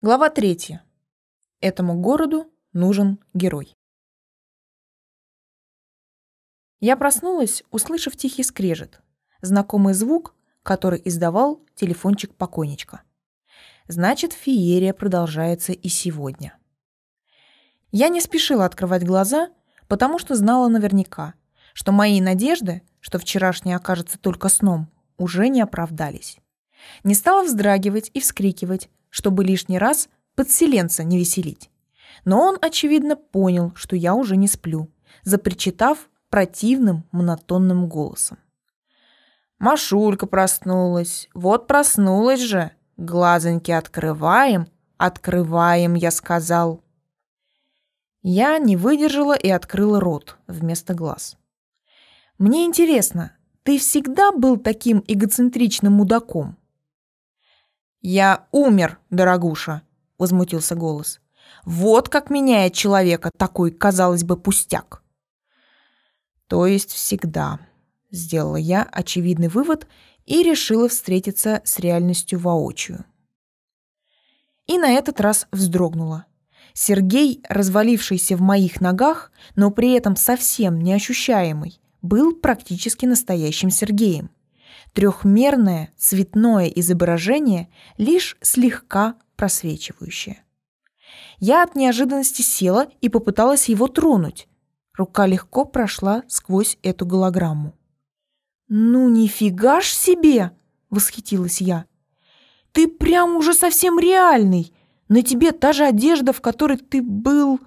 Глава третья. Этому городу нужен герой. Я проснулась, услышав тихий скрежет, знакомый звук, который издавал телефончик покойничка. Значит, феерия продолжается и сегодня. Я не спешила открывать глаза, потому что знала наверняка, что мои надежды, что вчерашнее окажется только сном, уже не оправдались. Не стала вздрагивать и вскрикивать, чтобы лишний раз подселенца не веселить. Но он, очевидно, понял, что я уже не сплю, запричитав противным монотонным голосом. Машулька проснулась. Вот проснулась же. Глазоньки открываем, открываем, я сказал. Я не выдержала и открыла рот вместо глаз. Мне интересно, ты всегда был таким эгоцентричным мудаком? «Я умер, дорогуша», — возмутился голос. «Вот как меняет человека такой, казалось бы, пустяк». «То есть всегда», — сделала я очевидный вывод и решила встретиться с реальностью воочию. И на этот раз вздрогнула. Сергей, развалившийся в моих ногах, но при этом совсем неощущаемый, был практически настоящим Сергеем. Трехмерное цветное изображение, лишь слегка просвечивающее. Я от неожиданности села и попыталась его тронуть. Рука легко прошла сквозь эту голограмму. «Ну нифига ж себе!» — восхитилась я. «Ты прям уже совсем реальный! На тебе та же одежда, в которой ты был...»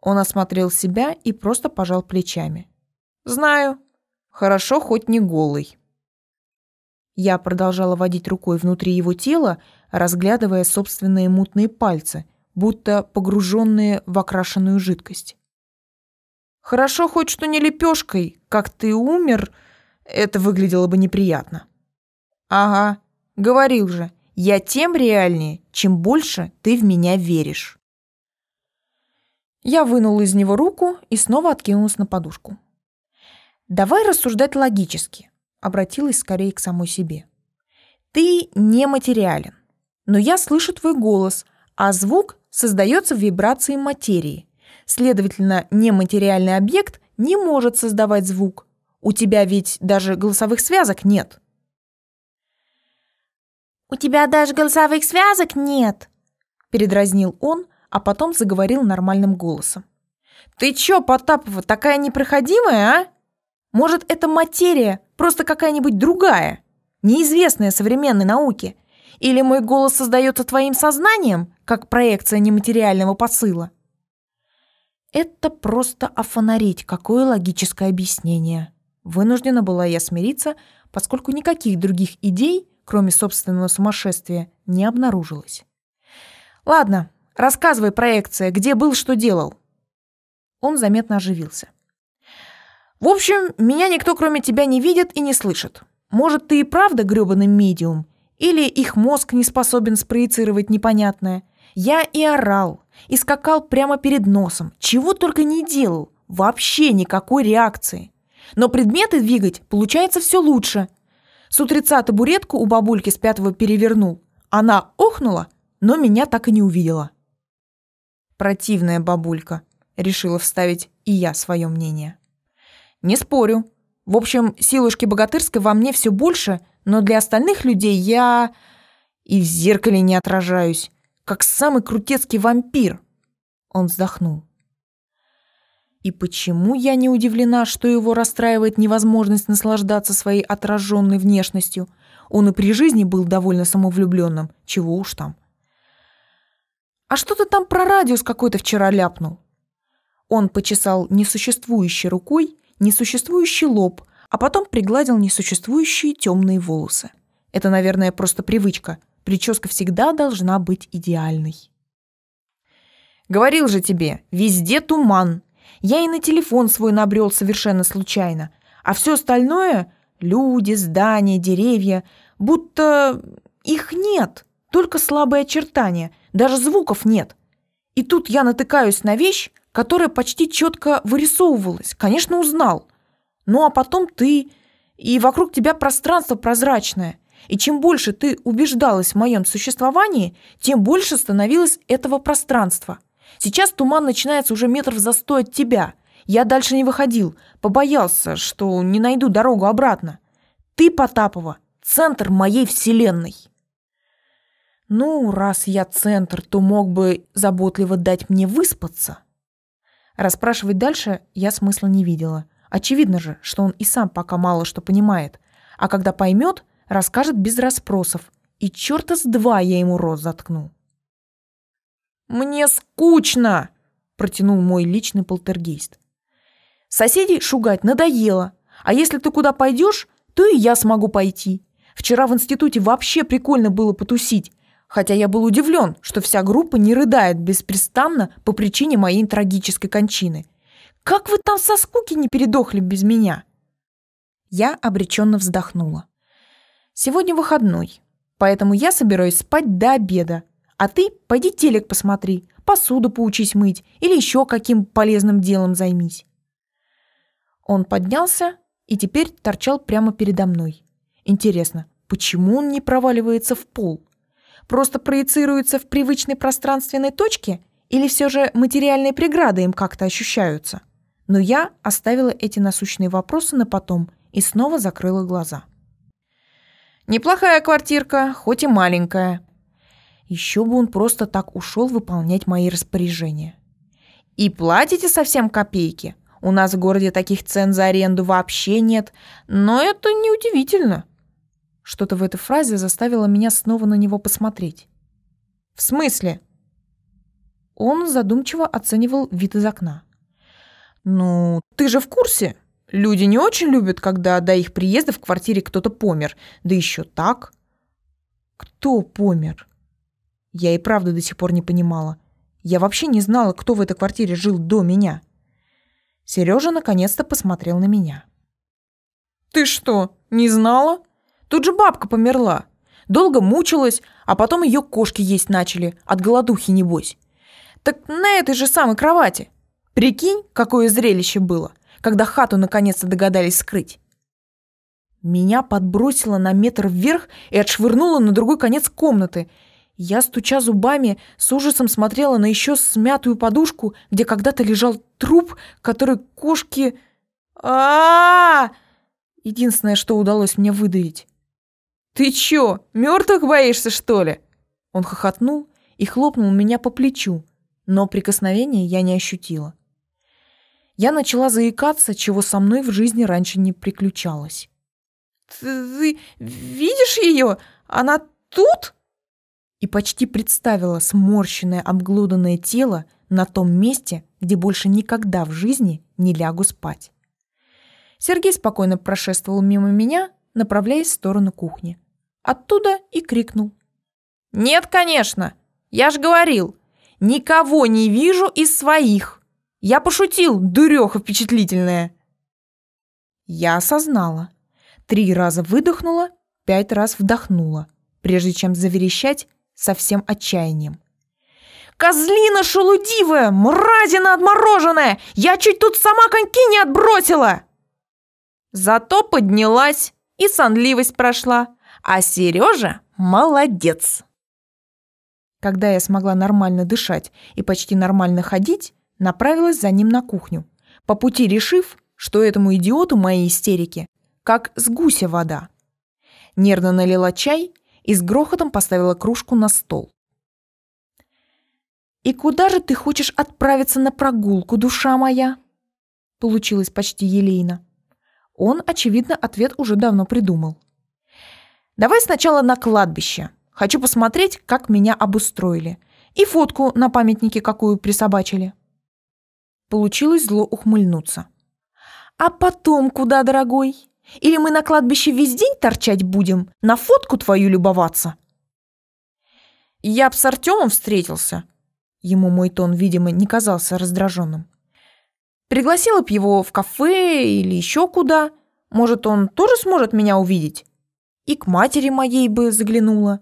Он осмотрел себя и просто пожал плечами. «Знаю. Хорошо, хоть не голый». Я продолжала водить рукой внутри его тела, разглядывая собственные мутные пальцы, будто погруженные в окрашенную жидкость. «Хорошо хоть что не лепешкой, как ты умер, это выглядело бы неприятно». «Ага, говорил же, я тем реальнее, чем больше ты в меня веришь». Я вынула из него руку и снова откинулась на подушку. «Давай рассуждать логически обратилась скорее к самой себе. «Ты нематериален, но я слышу твой голос, а звук создается в вибрации материи. Следовательно, нематериальный объект не может создавать звук. У тебя ведь даже голосовых связок нет». «У тебя даже голосовых связок нет», — передразнил он, а потом заговорил нормальным голосом. «Ты чё, Потапова, такая непроходимая, а? Может, это материя просто какая-нибудь другая, неизвестная современной науке? Или мой голос создается твоим сознанием, как проекция нематериального посыла? Это просто офонарить, какое логическое объяснение. Вынуждена была я смириться, поскольку никаких других идей, кроме собственного сумасшествия, не обнаружилось. Ладно, рассказывай, проекция, где был, что делал. Он заметно оживился. В общем, меня никто кроме тебя не видит и не слышит. Может, ты и правда грёбаный медиум? Или их мозг не способен спроецировать непонятное? Я и орал, и скакал прямо перед носом. Чего только не делал. Вообще никакой реакции. Но предметы двигать получается все лучше. С утреца табуретку у бабульки с пятого перевернул. Она охнула, но меня так и не увидела. Противная бабулька. Решила вставить и я свое мнение. Не спорю. В общем, силушки богатырской во мне все больше, но для остальных людей я и в зеркале не отражаюсь, как самый крутецкий вампир. Он вздохнул. И почему я не удивлена, что его расстраивает невозможность наслаждаться своей отраженной внешностью? Он и при жизни был довольно самовлюбленным, чего уж там. А что ты там про радиус какой-то вчера ляпнул? Он почесал несуществующей рукой несуществующий лоб, а потом пригладил несуществующие темные волосы. Это, наверное, просто привычка. Прическа всегда должна быть идеальной. Говорил же тебе, везде туман. Я и на телефон свой набрел совершенно случайно. А все остальное — люди, здания, деревья — будто их нет, только слабые очертания, даже звуков нет. И тут я натыкаюсь на вещь, которая почти четко вырисовывалась. Конечно, узнал. Ну а потом ты, и вокруг тебя пространство прозрачное. И чем больше ты убеждалась в моем существовании, тем больше становилось этого пространства. Сейчас туман начинается уже метров за сто от тебя. Я дальше не выходил, побоялся, что не найду дорогу обратно. Ты, Потапова, центр моей вселенной. Ну, раз я центр, то мог бы заботливо дать мне выспаться. Расспрашивать дальше я смысла не видела. Очевидно же, что он и сам пока мало что понимает. А когда поймет, расскажет без расспросов. И черта с два я ему рот заткну. «Мне скучно!» – протянул мой личный полтергейст. «Соседей шугать надоело. А если ты куда пойдешь, то и я смогу пойти. Вчера в институте вообще прикольно было потусить, хотя я был удивлен, что вся группа не рыдает беспрестанно по причине моей трагической кончины. Как вы там со скуки не передохли без меня?» Я обреченно вздохнула. «Сегодня выходной, поэтому я собираюсь спать до обеда, а ты пойди телек посмотри, посуду поучись мыть или еще каким полезным делом займись». Он поднялся и теперь торчал прямо передо мной. Интересно, почему он не проваливается в пол? Просто проецируется в привычной пространственной точке или все же материальные преграды им как-то ощущаются? Но я оставила эти насущные вопросы на потом и снова закрыла глаза. Неплохая квартирка, хоть и маленькая. Еще бы он просто так ушел выполнять мои распоряжения. И платите совсем копейки. У нас в городе таких цен за аренду вообще нет, но это неудивительно. Что-то в этой фразе заставило меня снова на него посмотреть. В смысле? Он задумчиво оценивал вид из окна. Ну, ты же в курсе? Люди не очень любят, когда до их приезда в квартире кто-то помер. Да еще так. Кто помер? Я и правда до сих пор не понимала. Я вообще не знала, кто в этой квартире жил до меня. Сережа наконец-то посмотрел на меня. «Ты что, не знала? Тут же бабка померла. Долго мучилась, а потом ее кошки есть начали, от голодухи небось. Так на этой же самой кровати. Прикинь, какое зрелище было, когда хату наконец-то догадались скрыть. Меня подбросило на метр вверх и отшвырнуло на другой конец комнаты. Я, стуча зубами, с ужасом смотрела на еще смятую подушку, где когда-то лежал труп, который кошки... а, Единственное, что удалось мне выдавить. «Ты чё, мертвых боишься, что ли?» Он хохотнул и хлопнул меня по плечу, но прикосновения я не ощутила. Я начала заикаться, чего со мной в жизни раньше не приключалось. «Ты видишь ее? Она тут?» И почти представила сморщенное, обглоданное тело на том месте, где больше никогда в жизни не лягу спать. Сергей спокойно прошествовал мимо меня, направляясь в сторону кухни. Оттуда и крикнул. «Нет, конечно! Я ж говорил, никого не вижу из своих!» Я пошутил, дуреха впечатлительная. Я осознала. Три раза выдохнула, пять раз вдохнула, прежде чем заверещать со всем отчаянием. «Козлина шелудивая! Мразина отмороженная! Я чуть тут сама коньки не отбросила!» Зато поднялась и сонливость прошла, а Сережа молодец. Когда я смогла нормально дышать и почти нормально ходить, направилась за ним на кухню, по пути решив, что этому идиоту мои истерики как с гуся вода. Нервно налила чай и с грохотом поставила кружку на стол. «И куда же ты хочешь отправиться на прогулку, душа моя?» Получилось почти елейно. Он, очевидно, ответ уже давно придумал. «Давай сначала на кладбище. Хочу посмотреть, как меня обустроили. И фотку на памятнике какую присобачили». Получилось зло ухмыльнуться. «А потом куда, дорогой? Или мы на кладбище весь день торчать будем, на фотку твою любоваться?» «Я б с Артемом встретился». Ему мой тон, видимо, не казался раздраженным. «Пригласила б его в кафе или еще куда. Может, он тоже сможет меня увидеть? И к матери моей бы заглянула».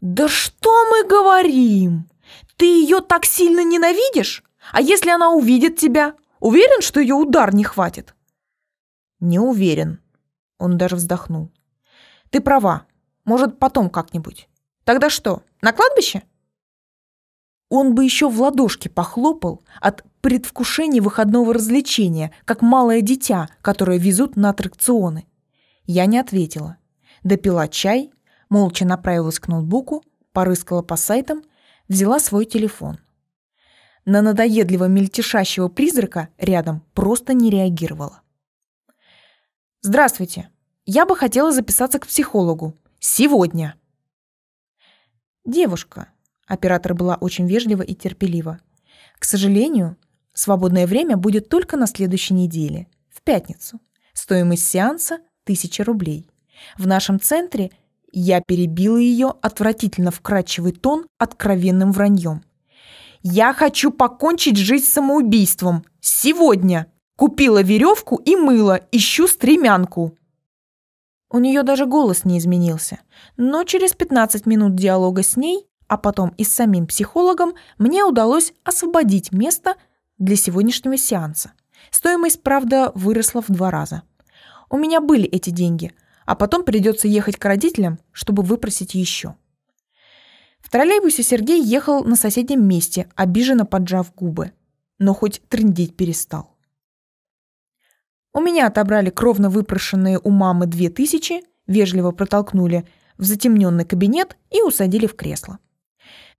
«Да что мы говорим? Ты ее так сильно ненавидишь? А если она увидит тебя? Уверен, что ее удар не хватит?» «Не уверен». Он даже вздохнул. Ты права. Может, потом как-нибудь. Тогда что, на кладбище? Он бы еще в ладошки похлопал от предвкушения выходного развлечения, как малое дитя, которое везут на аттракционы. Я не ответила. Допила чай, молча направилась к ноутбуку, порыскала по сайтам, взяла свой телефон. На надоедливо мельтешащего призрака рядом просто не реагировала. «Здравствуйте. Я бы хотела записаться к психологу. Сегодня». «Девушка», — оператор была очень вежлива и терпелива, «к сожалению, свободное время будет только на следующей неделе, в пятницу. Стоимость сеанса — 1000 рублей. В нашем центре я перебила ее отвратительно вкрадчивый тон откровенным враньем. «Я хочу покончить жизнь самоубийством. Сегодня. Купила веревку и мыло. Ищу стремянку». У нее даже голос не изменился. Но через 15 минут диалога с ней, а потом и с самим психологом, мне удалось освободить место для сегодняшнего сеанса. Стоимость, правда, выросла в два раза. У меня были эти деньги – а потом придется ехать к родителям, чтобы выпросить еще. В троллейбусе Сергей ехал на соседнем месте, обиженно поджав губы, но хоть трындеть перестал. У меня отобрали кровно выпрошенные у мамы две тысячи, вежливо протолкнули в затемненный кабинет и усадили в кресло.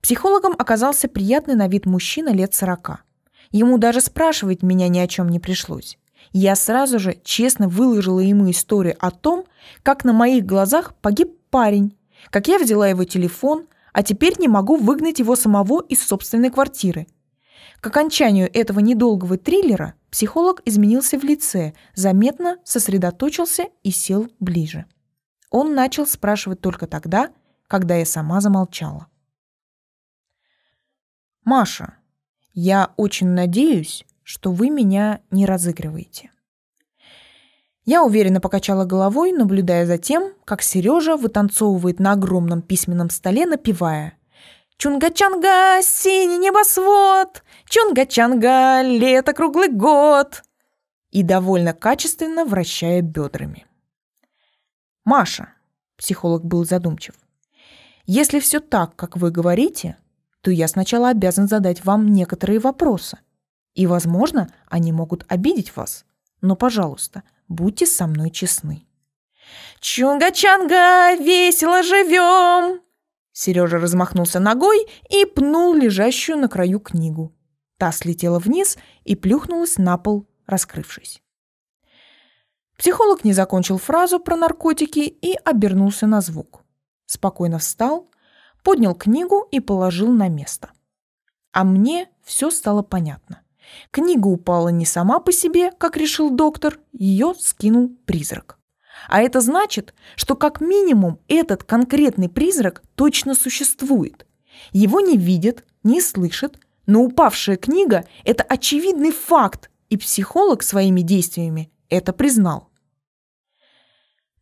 Психологом оказался приятный на вид мужчина лет сорока. Ему даже спрашивать меня ни о чем не пришлось я сразу же честно выложила ему историю о том, как на моих глазах погиб парень, как я взяла его телефон, а теперь не могу выгнать его самого из собственной квартиры. К окончанию этого недолгого триллера психолог изменился в лице, заметно сосредоточился и сел ближе. Он начал спрашивать только тогда, когда я сама замолчала. «Маша, я очень надеюсь, что вы меня не разыгрываете. Я уверенно покачала головой, наблюдая за тем, как Сережа вытанцовывает на огромном письменном столе, напевая «Чунга-чанга, синий небосвод! Чунга-чанга, лето круглый год!» и довольно качественно вращая бедрами. «Маша», — психолог был задумчив, «если все так, как вы говорите, то я сначала обязан задать вам некоторые вопросы. И, возможно, они могут обидеть вас. Но, пожалуйста, будьте со мной честны. «Чунга-чанга, весело живем!» Сережа размахнулся ногой и пнул лежащую на краю книгу. Та слетела вниз и плюхнулась на пол, раскрывшись. Психолог не закончил фразу про наркотики и обернулся на звук. Спокойно встал, поднял книгу и положил на место. А мне все стало понятно. Книга упала не сама по себе, как решил доктор, ее скинул призрак. А это значит, что как минимум этот конкретный призрак точно существует. Его не видят, не слышат, но упавшая книга – это очевидный факт, и психолог своими действиями это признал.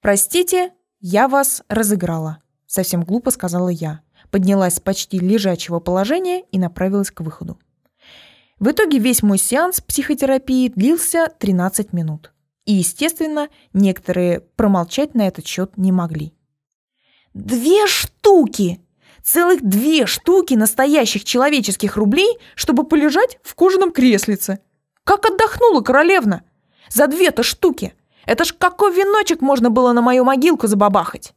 «Простите, я вас разыграла», – совсем глупо сказала я. Поднялась с почти лежачего положения и направилась к выходу. В итоге весь мой сеанс психотерапии длился 13 минут. И, естественно, некоторые промолчать на этот счет не могли. Две штуки! Целых две штуки настоящих человеческих рублей, чтобы полежать в кожаном креслице. Как отдохнула королевна! За две-то штуки! Это ж какой веночек можно было на мою могилку забабахать!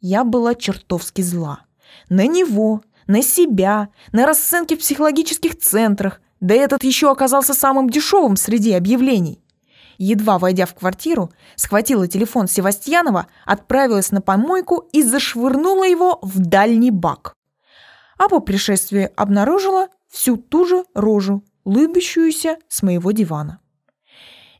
Я была чертовски зла. На него, на себя, на расценки в психологических центрах, да этот еще оказался самым дешевым среди объявлений. Едва войдя в квартиру, схватила телефон Севастьянова, отправилась на помойку и зашвырнула его в дальний бак. А по пришествии обнаружила всю ту же рожу, лыбящуюся с моего дивана.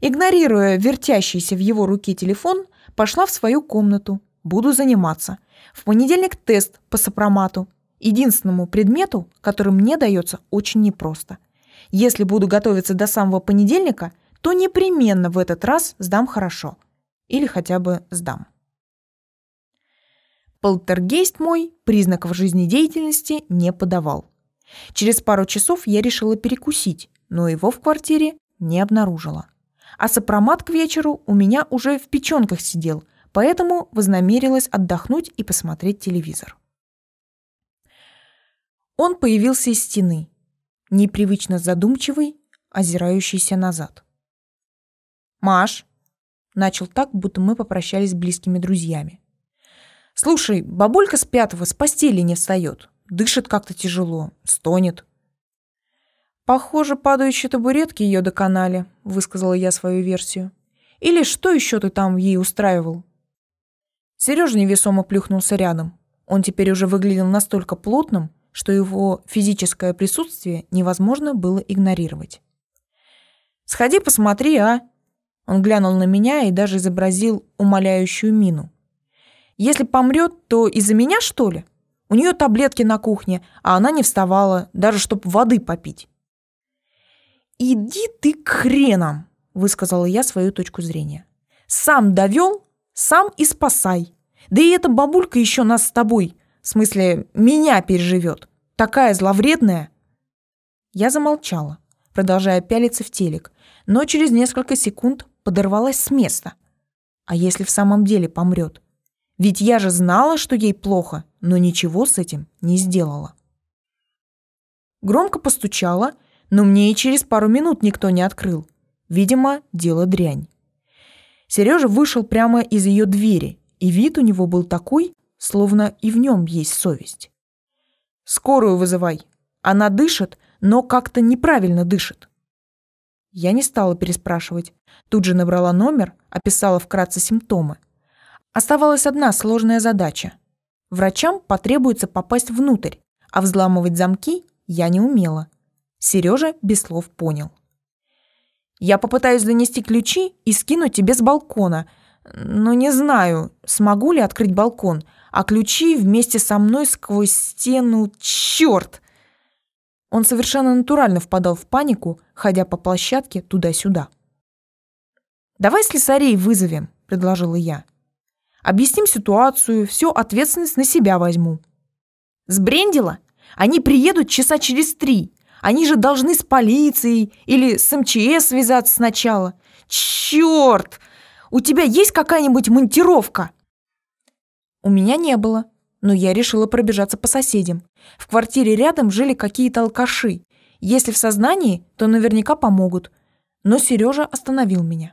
Игнорируя вертящийся в его руке телефон, пошла в свою комнату. Буду заниматься. В понедельник тест по сопромату единственному предмету, который мне дается очень непросто. Если буду готовиться до самого понедельника, то непременно в этот раз сдам хорошо. Или хотя бы сдам. Полтергейст мой признаков жизнедеятельности не подавал. Через пару часов я решила перекусить, но его в квартире не обнаружила. А сопромат к вечеру у меня уже в печенках сидел, поэтому вознамерилась отдохнуть и посмотреть телевизор. Он появился из стены, непривычно задумчивый, озирающийся назад. «Маш!» — начал так, будто мы попрощались с близкими друзьями. «Слушай, бабулька с пятого с постели не встает, дышит как-то тяжело, стонет». «Похоже, падающие табуретки ее доконали», — высказала я свою версию. «Или что еще ты там ей устраивал?» Сережа невесомо плюхнулся рядом. Он теперь уже выглядел настолько плотным, что его физическое присутствие невозможно было игнорировать. «Сходи посмотри, а!» Он глянул на меня и даже изобразил умоляющую мину. «Если помрет, то из-за меня, что ли? У нее таблетки на кухне, а она не вставала, даже чтобы воды попить». «Иди ты к хренам!» – высказала я свою точку зрения. «Сам довел, сам и спасай. Да и эта бабулька еще нас с тобой, в смысле, меня переживет. Такая зловредная!» Я замолчала, продолжая пялиться в телек, но через несколько секунд подорвалась с места. А если в самом деле помрет? Ведь я же знала, что ей плохо, но ничего с этим не сделала. Громко постучала, но мне и через пару минут никто не открыл. Видимо, дело дрянь. Сережа вышел прямо из ее двери, и вид у него был такой, словно и в нем есть совесть. «Скорую вызывай. Она дышит, но как-то неправильно дышит». Я не стала переспрашивать. Тут же набрала номер, описала вкратце симптомы. Оставалась одна сложная задача. Врачам потребуется попасть внутрь, а взламывать замки я не умела. Сережа без слов понял. «Я попытаюсь занести ключи и скину тебе с балкона, но не знаю, смогу ли открыть балкон, а ключи вместе со мной сквозь стену... Черт!» Он совершенно натурально впадал в панику, ходя по площадке туда-сюда. «Давай слесарей вызовем», — предложила я. «Объясним ситуацию, всю ответственность на себя возьму». «Сбрендила? Они приедут часа через три. Они же должны с полицией или с МЧС связаться сначала. Черт! У тебя есть какая-нибудь монтировка?» У меня не было, но я решила пробежаться по соседям. В квартире рядом жили какие-то алкаши. Если в сознании, то наверняка помогут. Но Сережа остановил меня.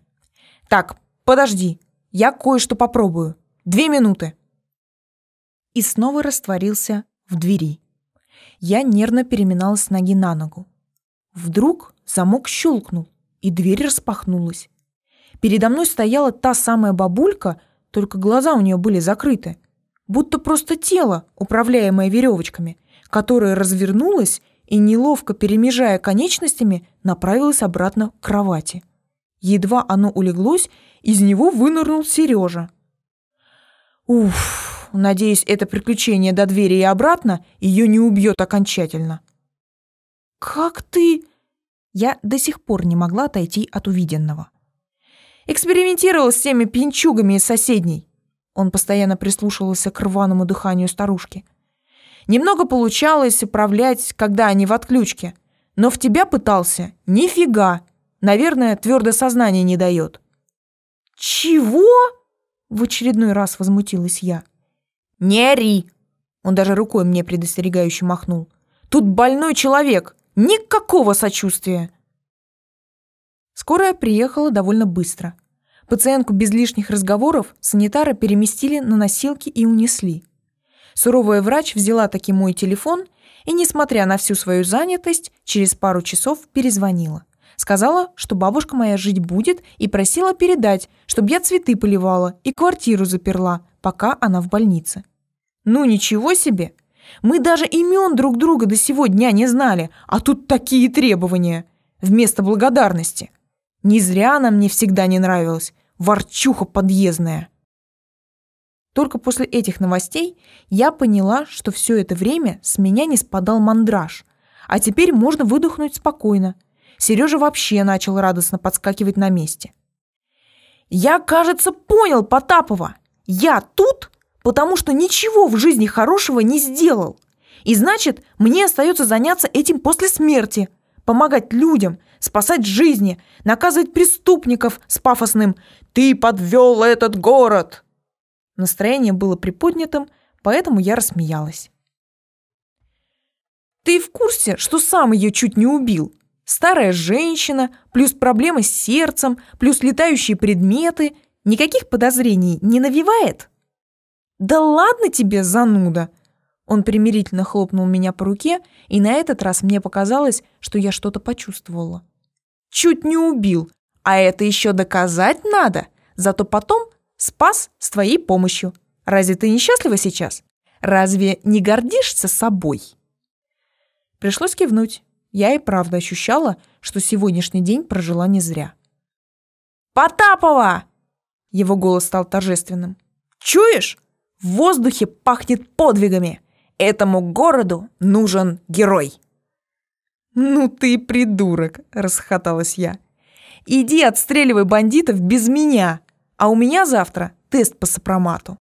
«Так, подожди, я кое-что попробую. Две минуты». И снова растворился в двери. Я нервно переминалась с ноги на ногу. Вдруг замок щелкнул, и дверь распахнулась. Передо мной стояла та самая бабулька, только глаза у нее были закрыты будто просто тело, управляемое веревочками, которое развернулось и, неловко перемежая конечностями, направилось обратно к кровати. Едва оно улеглось, из него вынырнул Сережа. Уф, надеюсь, это приключение до двери и обратно ее не убьет окончательно. «Как ты...» Я до сих пор не могла отойти от увиденного. Экспериментировал с теми пьянчугами из соседней. Он постоянно прислушивался к рваному дыханию старушки. Немного получалось управлять, когда они в отключке. Но в тебя пытался? Нифига! Наверное, твердое сознание не дает. Чего? В очередной раз возмутилась я. Не ори! Он даже рукой мне предостерегающе махнул. Тут больной человек. Никакого сочувствия. Скорая приехала довольно быстро. Пациентку без лишних разговоров санитары переместили на носилки и унесли. Суровая врач взяла таки мой телефон и, несмотря на всю свою занятость, через пару часов перезвонила. Сказала, что бабушка моя жить будет и просила передать, чтобы я цветы поливала и квартиру заперла, пока она в больнице. Ну ничего себе! Мы даже имен друг друга до сего дня не знали, а тут такие требования. Вместо благодарности. Не зря она мне всегда не нравилась. Ворчуха подъездная. Только после этих новостей я поняла, что все это время с меня не спадал мандраж. А теперь можно выдохнуть спокойно. Сережа вообще начал радостно подскакивать на месте. «Я, кажется, понял Потапова. Я тут, потому что ничего в жизни хорошего не сделал. И значит, мне остается заняться этим после смерти. Помогать людям, спасать жизни, наказывать преступников с пафосным «ты подвел этот город». Настроение было приподнятым, поэтому я рассмеялась. «Ты в курсе, что сам ее чуть не убил? Старая женщина, плюс проблемы с сердцем, плюс летающие предметы. Никаких подозрений не навевает?» «Да ладно тебе, зануда!» Он примирительно хлопнул меня по руке, и на этот раз мне показалось, что я что-то почувствовала. «Чуть не убил, а это еще доказать надо, зато потом спас с твоей помощью. Разве ты несчастлива сейчас? Разве не гордишься собой?» Пришлось кивнуть. Я и правда ощущала, что сегодняшний день прожила не зря. «Потапова!» Его голос стал торжественным. «Чуешь? В воздухе пахнет подвигами. Этому городу нужен герой». «Ну ты придурок!» – расхоталась я. «Иди отстреливай бандитов без меня, а у меня завтра тест по сопромату».